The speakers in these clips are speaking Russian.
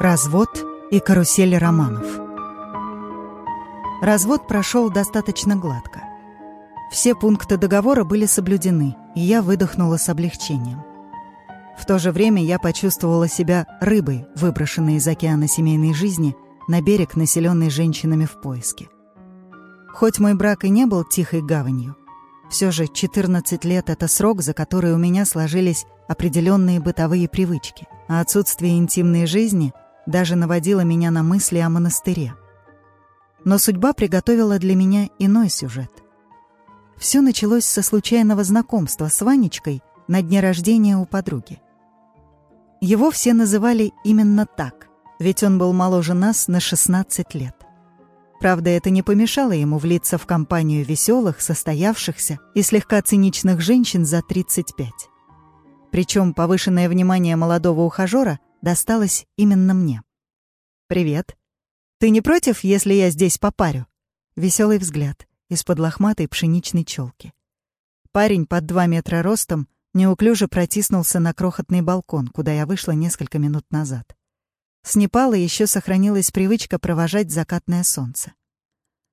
Развод и карусель романов. Развод прошел достаточно гладко. Все пункты договора были соблюдены, и я выдохнула с облегчением. В то же время я почувствовала себя рыбой, выброшенной из океана семейной жизни на берег, населенный женщинами в поиске. Хоть мой брак и не был тихой гаванью, все же 14 лет — это срок, за который у меня сложились определенные бытовые привычки, а отсутствие интимной жизни даже наводило меня на мысли о монастыре. Но судьба приготовила для меня иной сюжет. Все началось со случайного знакомства с Ванечкой на дне рождения у подруги. Его все называли именно так, ведь он был моложе нас на 16 лет. Правда, это не помешало ему влиться в компанию веселых, состоявшихся и слегка циничных женщин за 35. Причем повышенное внимание молодого ухажера досталось именно мне. «Привет. Ты не против, если я здесь попарю?» Веселый взгляд из-под лохматой пшеничной челки. Парень под два метра ростом неуклюже протиснулся на крохотный балкон, куда я вышла несколько минут назад. С Непала еще сохранилась привычка провожать закатное солнце.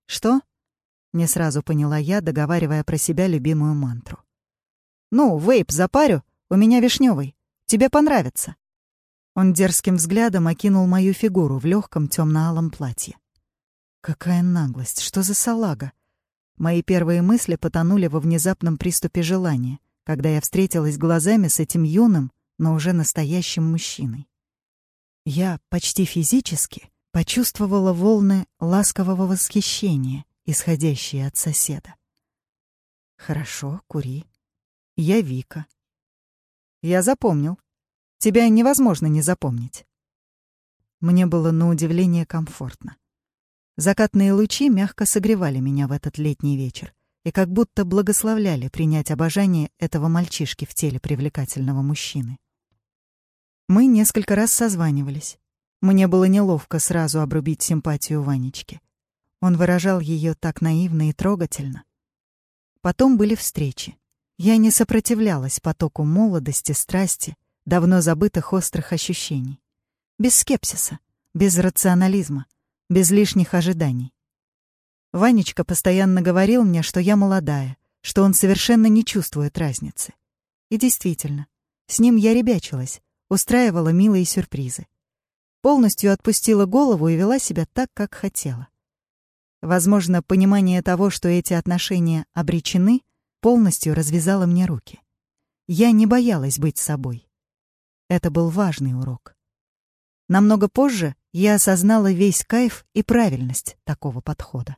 «Что?» — не сразу поняла я, договаривая про себя любимую мантру. «Ну, вейп запарю, у меня вишневый. Тебе понравится». Он дерзким взглядом окинул мою фигуру в легком темно-алом платье. Какая наглость, что за салага? Мои первые мысли потонули во внезапном приступе желания, когда я встретилась глазами с этим юным, но уже настоящим мужчиной. Я почти физически почувствовала волны ласкового восхищения, исходящие от соседа. «Хорошо, кури. Я Вика». «Я запомнил. Тебя невозможно не запомнить». Мне было на удивление комфортно. Закатные лучи мягко согревали меня в этот летний вечер и как будто благословляли принять обожание этого мальчишки в теле привлекательного мужчины. Мы несколько раз созванивались. Мне было неловко сразу обрубить симпатию Ванечки. Он выражал ее так наивно и трогательно. Потом были встречи. Я не сопротивлялась потоку молодости, страсти, давно забытых острых ощущений. Без скепсиса, без рационализма, без лишних ожиданий. Ванечка постоянно говорил мне, что я молодая, что он совершенно не чувствует разницы. И действительно, с ним я ребячилась, устраивала милые сюрпризы. Полностью отпустила голову и вела себя так, как хотела. Возможно, понимание того, что эти отношения обречены, полностью развязало мне руки. Я не боялась быть собой. Это был важный урок. Намного позже я осознала весь кайф и правильность такого подхода.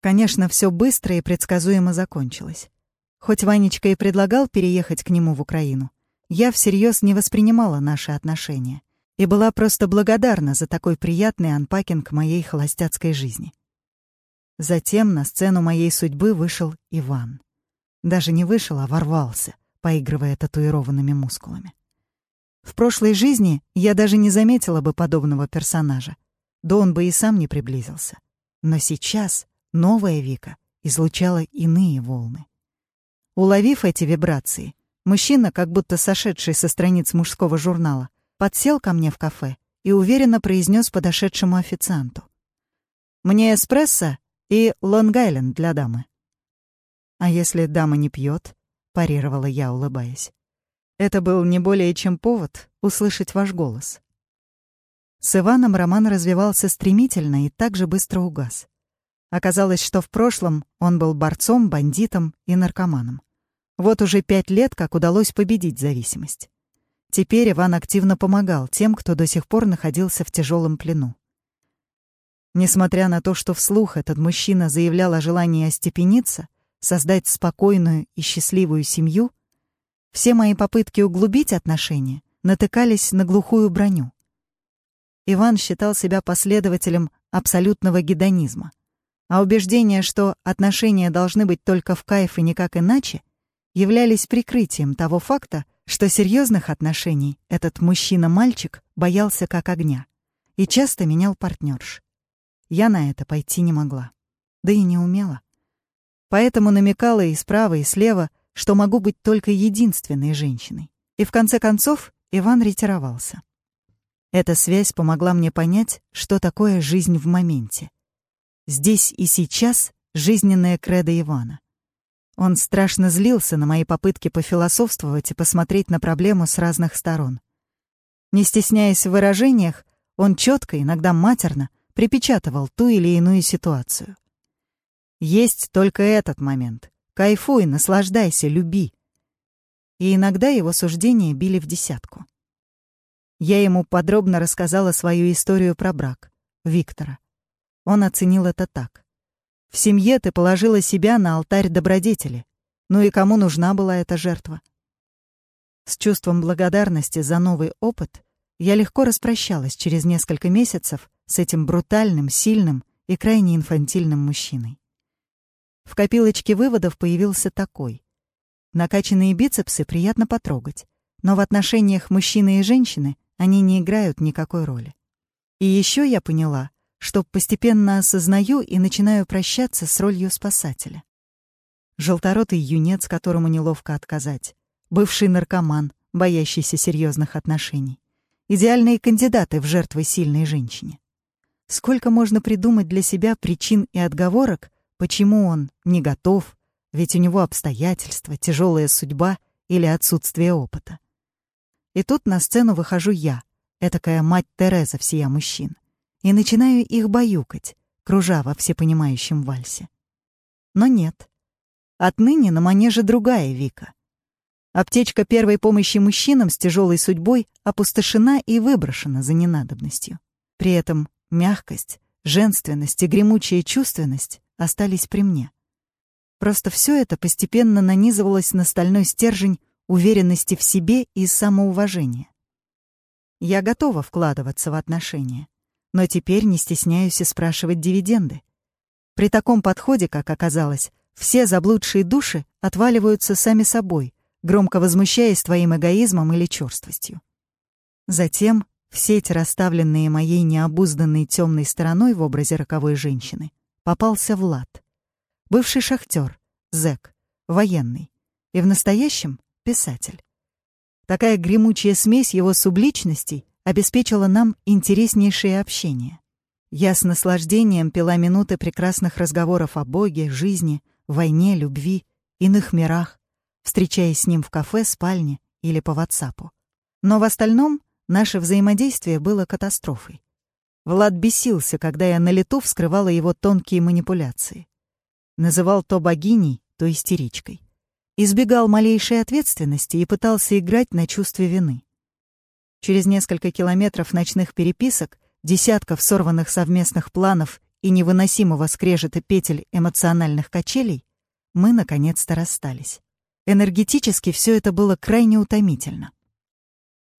Конечно, все быстро и предсказуемо закончилось. Хоть Ванечка и предлагал переехать к нему в Украину, я всерьез не воспринимала наши отношения и была просто благодарна за такой приятный анпакинг моей холостяцкой жизни. Затем на сцену моей судьбы вышел Иван. Даже не вышел, а ворвался, поигрывая татуированными мускулами. В прошлой жизни я даже не заметила бы подобного персонажа, да он бы и сам не приблизился. Но сейчас новая Вика излучала иные волны. Уловив эти вибрации, Мужчина, как будто сошедший со страниц мужского журнала, подсел ко мне в кафе и уверенно произнес подошедшему официанту. «Мне эспрессо и лонг-айленд для дамы». «А если дама не пьет?» — парировала я, улыбаясь. Это был не более чем повод услышать ваш голос. С Иваном роман развивался стремительно и так же быстро угас. Оказалось, что в прошлом он был борцом, бандитом и наркоманом. Вот уже пять лет, как удалось победить зависимость. Теперь Иван активно помогал тем, кто до сих пор находился в тяжелом плену. Несмотря на то, что вслух этот мужчина заявлял о желании остепениться, создать спокойную и счастливую семью, все мои попытки углубить отношения натыкались на глухую броню. Иван считал себя последователем абсолютного гедонизма, а убеждение, что отношения должны быть только в кайф и никак иначе, являлись прикрытием того факта, что серьезных отношений этот мужчина-мальчик боялся как огня и часто менял партнерш. Я на это пойти не могла, да и не умела. Поэтому намекала и справа, и слева, что могу быть только единственной женщиной. И в конце концов Иван ретировался. Эта связь помогла мне понять, что такое жизнь в моменте. Здесь и сейчас жизненная кредо Ивана. Он страшно злился на мои попытки пофилософствовать и посмотреть на проблему с разных сторон. Не стесняясь в выражениях, он четко, иногда матерно, припечатывал ту или иную ситуацию. Есть только этот момент. Кайфуй, наслаждайся, люби. И иногда его суждения били в десятку. Я ему подробно рассказала свою историю про брак, Виктора. Он оценил это так. В семье ты положила себя на алтарь добродетели. Ну и кому нужна была эта жертва? С чувством благодарности за новый опыт я легко распрощалась через несколько месяцев с этим брутальным, сильным и крайне инфантильным мужчиной. В копилочке выводов появился такой. Накачанные бицепсы приятно потрогать, но в отношениях мужчины и женщины они не играют никакой роли. И еще я поняла, что постепенно осознаю и начинаю прощаться с ролью спасателя. Желторотый юнец, которому неловко отказать, бывший наркоман, боящийся серьезных отношений, идеальные кандидаты в жертвы сильной женщине. Сколько можно придумать для себя причин и отговорок, Почему он не готов? Ведь у него обстоятельства, тяжелая судьба или отсутствие опыта. И тут на сцену выхожу я, этакая мать Тереза всея мужчин, и начинаю их баюкать, кружа во всепонимающем вальсе. Но нет. Отныне на манеже другая Вика. Аптечка первой помощи мужчинам с тяжелой судьбой опустошена и выброшена за ненадобностью. При этом мягкость, женственность и гремучая чувственность остались при мне. Просто все это постепенно нанизывалось на стальной стержень уверенности в себе и самоуважения. Я готова вкладываться в отношения, но теперь не стесняюсь и спрашивать дивиденды. При таком подходе, как оказалось, все заблудшие души отваливаются сами собой, громко возмущаясь твоим эгоизмом или черствостью. Затем в сеть, расставленные моей необузданной темной стороной в образе роковой женщины, попался Влад. Бывший шахтер, зэк, военный. И в настоящем — писатель. Такая гремучая смесь его субличностей обеспечила нам интереснейшее общение. Я с наслаждением пила минуты прекрасных разговоров о Боге, жизни, войне, любви, иных мирах, встречаясь с ним в кафе, спальне или по ватсапу. Но в остальном наше взаимодействие было катастрофой. Влад бесился, когда я на лету вскрывала его тонкие манипуляции. Называл то богиней, то истеричкой. Избегал малейшей ответственности и пытался играть на чувстве вины. Через несколько километров ночных переписок, десятков сорванных совместных планов и невыносимого скрежета петель эмоциональных качелей, мы наконец-то расстались. Энергетически все это было крайне утомительно.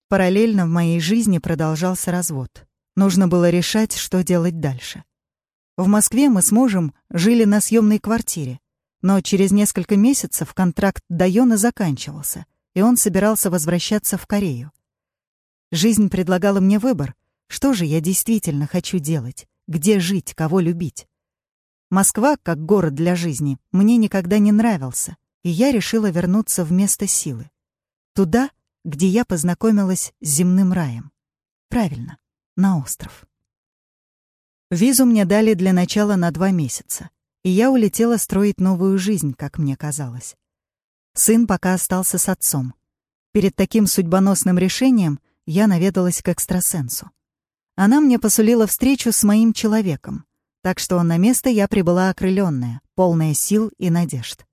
Параллельно в моей жизни продолжался развод. Нужно было решать, что делать дальше. В Москве мы с мужем жили на съемной квартире, но через несколько месяцев контракт Дайона заканчивался, и он собирался возвращаться в Корею. Жизнь предлагала мне выбор, что же я действительно хочу делать, где жить, кого любить. Москва, как город для жизни, мне никогда не нравился, и я решила вернуться в место силы. Туда, где я познакомилась с земным раем. Правильно, на остров. Визу мне дали для начала на два месяца, и я улетела строить новую жизнь, как мне казалось. Сын пока остался с отцом. Перед таким судьбоносным решением я наведалась к экстрасенсу. Она мне посулила встречу с моим человеком, так что на место я прибыла окрыленная, полная сил и надежд.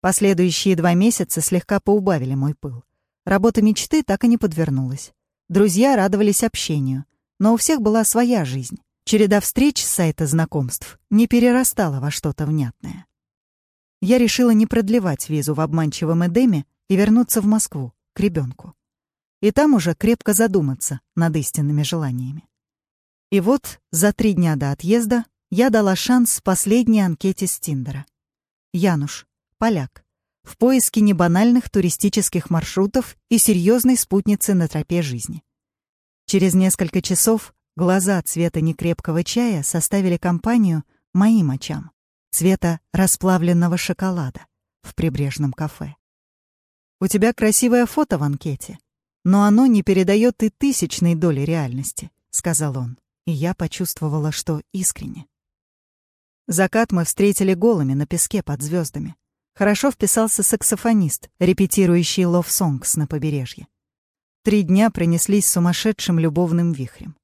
Последующие два месяца слегка поубавили мой пыл. Работа мечты так и не подвернулась. Друзья радовались общению, но у всех была своя жизнь. Череда встреч с сайта знакомств не перерастала во что-то внятное. Я решила не продлевать визу в обманчивом Эдеме и вернуться в Москву, к ребенку. И там уже крепко задуматься над истинными желаниями. И вот за три дня до отъезда я дала шанс последней анкете с Тиндера. Януш, поляк, в поиске небанальных туристических маршрутов и серьезной спутницы на тропе жизни. Через несколько часов глаза цвета некрепкого чая составили компанию моим очам, цвета расплавленного шоколада в прибрежном кафе. «У тебя красивое фото в анкете. но оно не передает и тысячной доли реальности», — сказал он, и я почувствовала, что искренне. Закат мы встретили голыми на песке под звездами. Хорошо вписался саксофонист, репетирующий лов-сонгс на побережье. Три дня принеслись сумасшедшим любовным вихрем.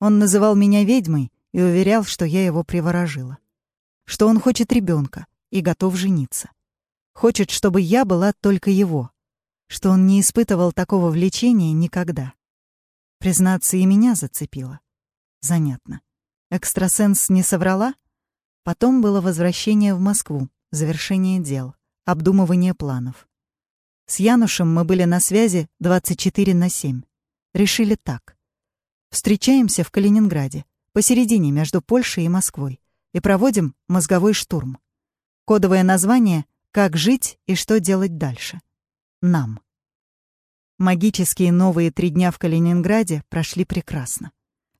Он называл меня ведьмой и уверял, что я его приворожила. Что он хочет ребенка и готов жениться. Хочет, чтобы я была только его. Что он не испытывал такого влечения никогда. Признаться, и меня зацепило. Занятно. Экстрасенс не соврала? Потом было возвращение в Москву, завершение дел, обдумывание планов. С Янушем мы были на связи 24 на 7. Решили так. Встречаемся в Калининграде, посередине между Польшей и Москвой, и проводим мозговой штурм. Кодовое название «Как жить и что делать дальше». Нам. Магические новые три дня в Калининграде прошли прекрасно.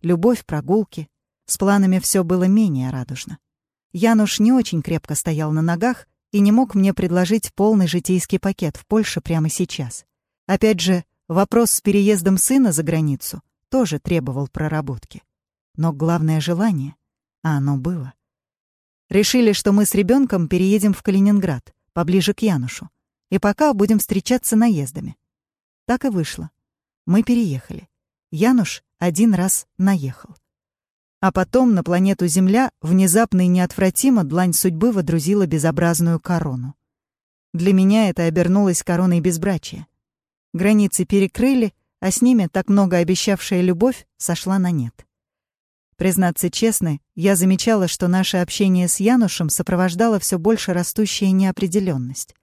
Любовь, прогулки. С планами все было менее радужно. Януш не очень крепко стоял на ногах и не мог мне предложить полный житейский пакет в Польше прямо сейчас. Опять же, вопрос с переездом сына за границу тоже требовал проработки. Но главное желание, а оно было. Решили, что мы с ребенком переедем в Калининград, поближе к Янушу, и пока будем встречаться наездами. Так и вышло. Мы переехали. Януш один раз наехал. А потом на планету Земля внезапно и неотвратимо длань судьбы водрузила безобразную корону. Для меня это обернулось короной безбрачия. Границы перекрыли, а с ними так много обещавшая любовь сошла на нет. Признаться честно, я замечала, что наше общение с Янушем сопровождало все больше растущая неопределенность.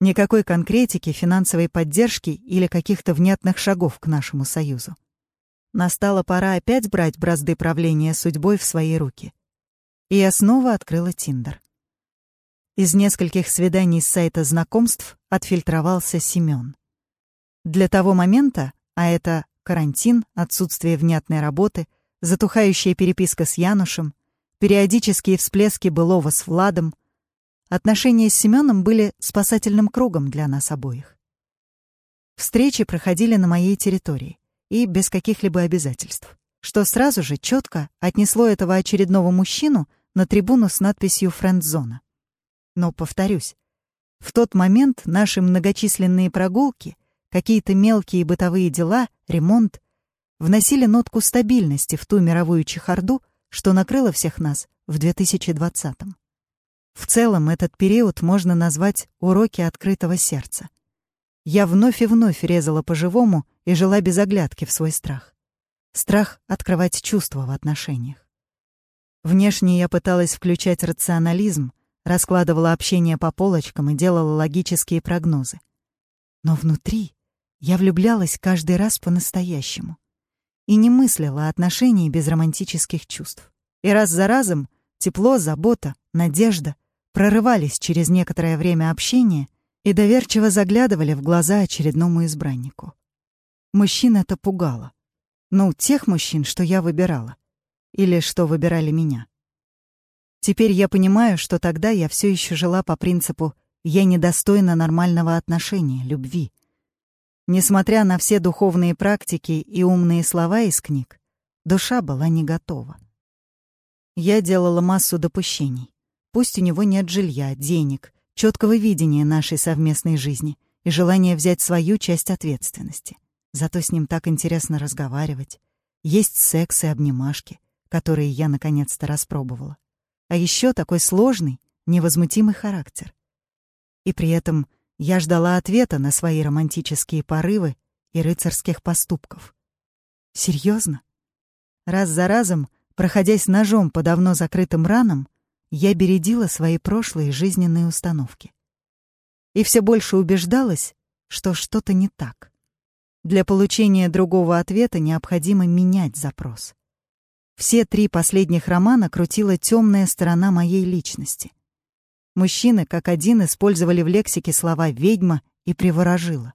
Никакой конкретики, финансовой поддержки или каких-то внятных шагов к нашему союзу. Настала пора опять брать бразды правления судьбой в свои руки. И я снова открыла Тиндер. Из нескольких свиданий с сайта знакомств отфильтровался Семён. Для того момента, а это карантин, отсутствие внятной работы, затухающая переписка с Янушем, периодические всплески былого с Владом, отношения с Семеном были спасательным кругом для нас обоих. Встречи проходили на моей территории и без каких-либо обязательств, что сразу же четко отнесло этого очередного мужчину на трибуну с надписью «Френдзона». Но, повторюсь, в тот момент наши многочисленные прогулки, какие-то мелкие бытовые дела, ремонт вносили нотку стабильности в ту мировую чехарду, что накрыла всех нас в 2020-м. В целом, этот период можно назвать «уроки открытого сердца». Я вновь и вновь резала по-живому и жила без оглядки в свой страх. Страх открывать чувства в отношениях. Внешне я пыталась включать рационализм, раскладывала общение по полочкам и делала логические прогнозы. Но внутри я влюблялась каждый раз по-настоящему и не мыслила отношений без романтических чувств. И раз за разом тепло, забота, надежда прорывались через некоторое время общения и доверчиво заглядывали в глаза очередному избраннику. Мужчин это пугало. Ну, тех мужчин, что я выбирала. Или что выбирали меня. Теперь я понимаю, что тогда я все еще жила по принципу «я недостойна нормального отношения, любви». Несмотря на все духовные практики и умные слова из книг, душа была не готова. Я делала массу допущений. Пусть у него нет жилья, денег, четкого видения нашей совместной жизни и желания взять свою часть ответственности. Зато с ним так интересно разговаривать. Есть секс и обнимашки, которые я наконец-то распробовала. А еще такой сложный, невозмутимый характер. И при этом я ждала ответа на свои романтические порывы и рыцарских поступков. Серьезно? Раз за разом, проходясь ножом по давно закрытым ранам, я бередила свои прошлые жизненные установки. И все больше убеждалась, что что-то не так. Для получения другого ответа необходимо менять запрос. Все три последних романа крутила темная сторона моей личности — Мужчины, как один, использовали в лексике слова «ведьма» и «приворожила».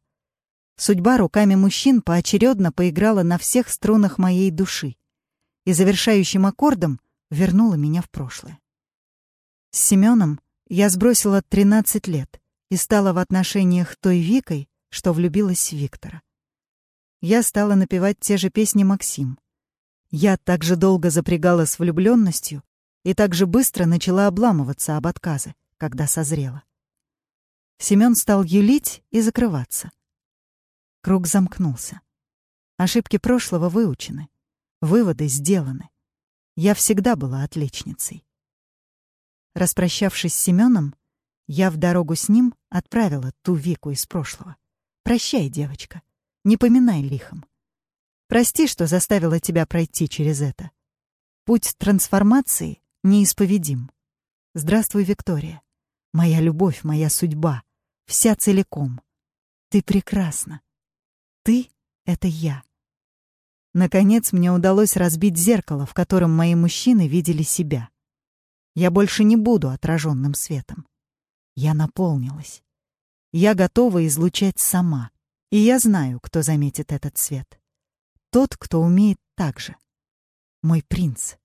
Судьба руками мужчин поочередно поиграла на всех струнах моей души и завершающим аккордом вернула меня в прошлое. С Семеном я сбросила 13 лет и стала в отношениях той Викой, что влюбилась в Виктора. Я стала напевать те же песни Максим. Я так же долго запрягала с влюбленностью и так же быстро начала обламываться об отказы, когда созрела. Семён стал юлить и закрываться. Круг замкнулся. Ошибки прошлого выучены. Выводы сделаны. Я всегда была отличницей. Распрощавшись с Семеном, я в дорогу с ним отправила ту Вику из прошлого. «Прощай, девочка. Не поминай лихом. Прости, что заставила тебя пройти через это. Путь трансформации неисповедим. Здравствуй, Виктория. Моя любовь, моя судьба. Вся целиком. Ты прекрасна. Ты — это я. Наконец мне удалось разбить зеркало, в котором мои мужчины видели себя. Я больше не буду отраженным светом. Я наполнилась. Я готова излучать сама. И я знаю, кто заметит этот свет. Тот, кто умеет так же. Мой принц.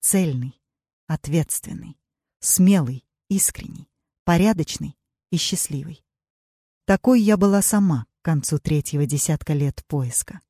Цельный, ответственный, смелый, искренний, порядочный и счастливый. Такой я была сама к концу третьего десятка лет поиска.